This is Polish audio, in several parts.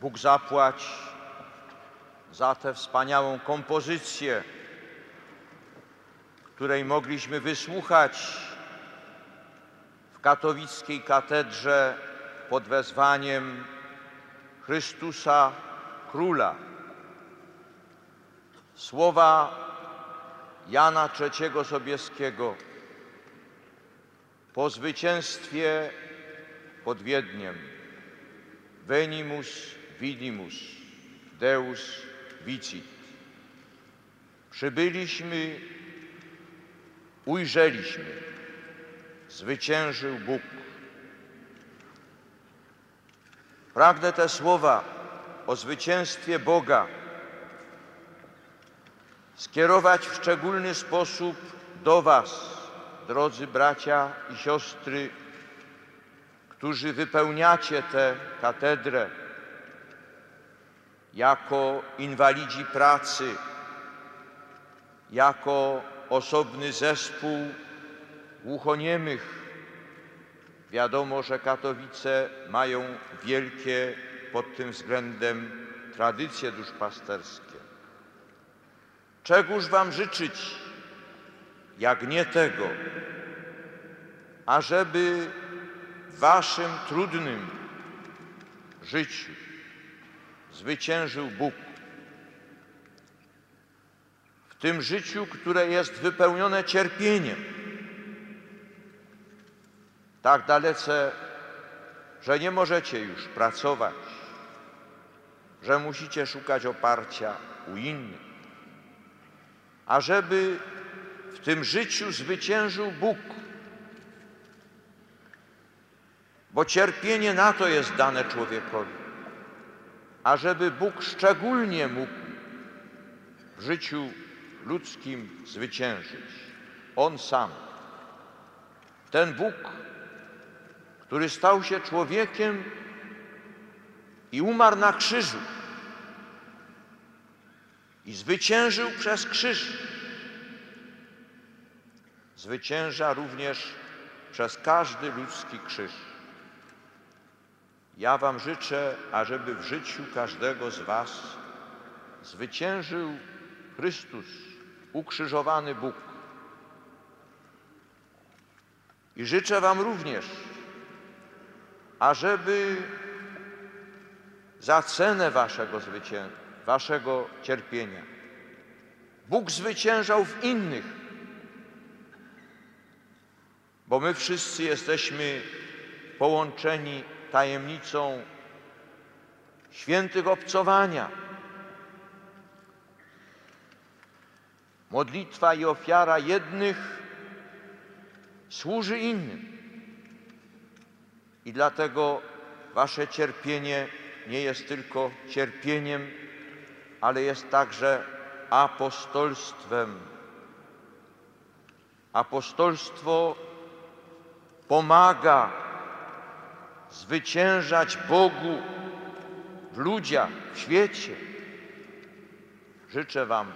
Bóg zapłać za tę wspaniałą kompozycję, której mogliśmy wysłuchać w katowickiej katedrze pod wezwaniem Chrystusa Króla. Słowa Jana III Sobieskiego po zwycięstwie pod Wiedniem. Venimus vidimus, Deus vicit. Przybyliśmy, ujrzeliśmy, zwyciężył Bóg. Pragnę te słowa o zwycięstwie Boga skierować w szczególny sposób do Was, drodzy bracia i siostry, którzy wypełniacie tę katedrę jako inwalidzi pracy, jako osobny zespół głuchoniemych. Wiadomo, że Katowice mają wielkie pod tym względem tradycje duszpasterskie. Czegóż Wam życzyć, jak nie tego, ażeby w Waszym trudnym życiu zwyciężył Bóg. W tym życiu, które jest wypełnione cierpieniem, tak dalece, że nie możecie już pracować, że musicie szukać oparcia u innych, ażeby w tym życiu zwyciężył Bóg. Bo cierpienie na to jest dane człowiekowi, ażeby Bóg szczególnie mógł w życiu ludzkim zwyciężyć. On sam. Ten Bóg, który stał się człowiekiem i umarł na krzyżu i zwyciężył przez krzyż. Zwycięża również przez każdy ludzki krzyż. Ja Wam życzę, ażeby w życiu każdego z Was zwyciężył Chrystus, ukrzyżowany Bóg. I życzę Wam również, ażeby za cenę Waszego zwycię Waszego cierpienia Bóg zwyciężał w innych, bo my wszyscy jesteśmy połączeni tajemnicą świętych obcowania. Modlitwa i ofiara jednych służy innym. I dlatego Wasze cierpienie nie jest tylko cierpieniem, ale jest także apostolstwem. Apostolstwo pomaga zwyciężać Bogu w ludziach, w świecie. Życzę Wam,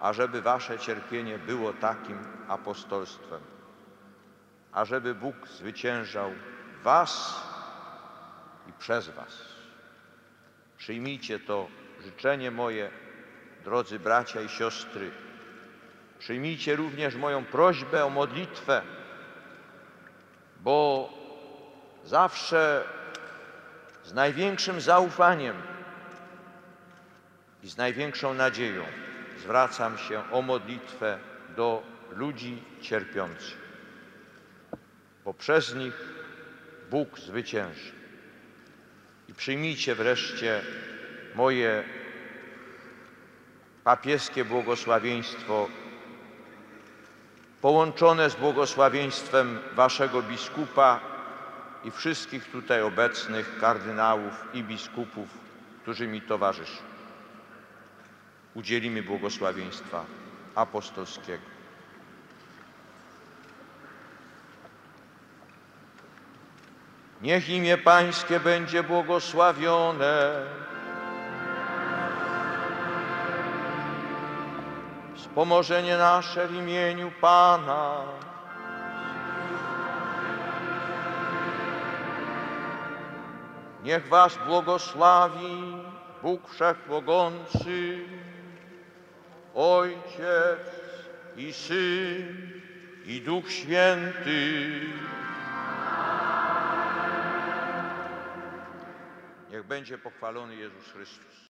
ażeby Wasze cierpienie było takim apostolstwem, ażeby Bóg zwyciężał Was i przez Was. Przyjmijcie to życzenie moje, drodzy bracia i siostry. Przyjmijcie również moją prośbę o modlitwę, bo zawsze z największym zaufaniem i z największą nadzieją zwracam się o modlitwę do ludzi cierpiących, bo przez nich Bóg zwycięży. I przyjmijcie wreszcie moje papieskie błogosławieństwo połączone z błogosławieństwem Waszego biskupa i wszystkich tutaj obecnych kardynałów i biskupów, którzy mi towarzyszą. Udzielimy błogosławieństwa apostolskiego. Niech imię Pańskie będzie błogosławione. Wspomożenie nasze w imieniu Pana. Niech was błogosławi Bóg Wszechmogący, Ojciec i Syn i Duch Święty. Niech będzie pochwalony Jezus Chrystus.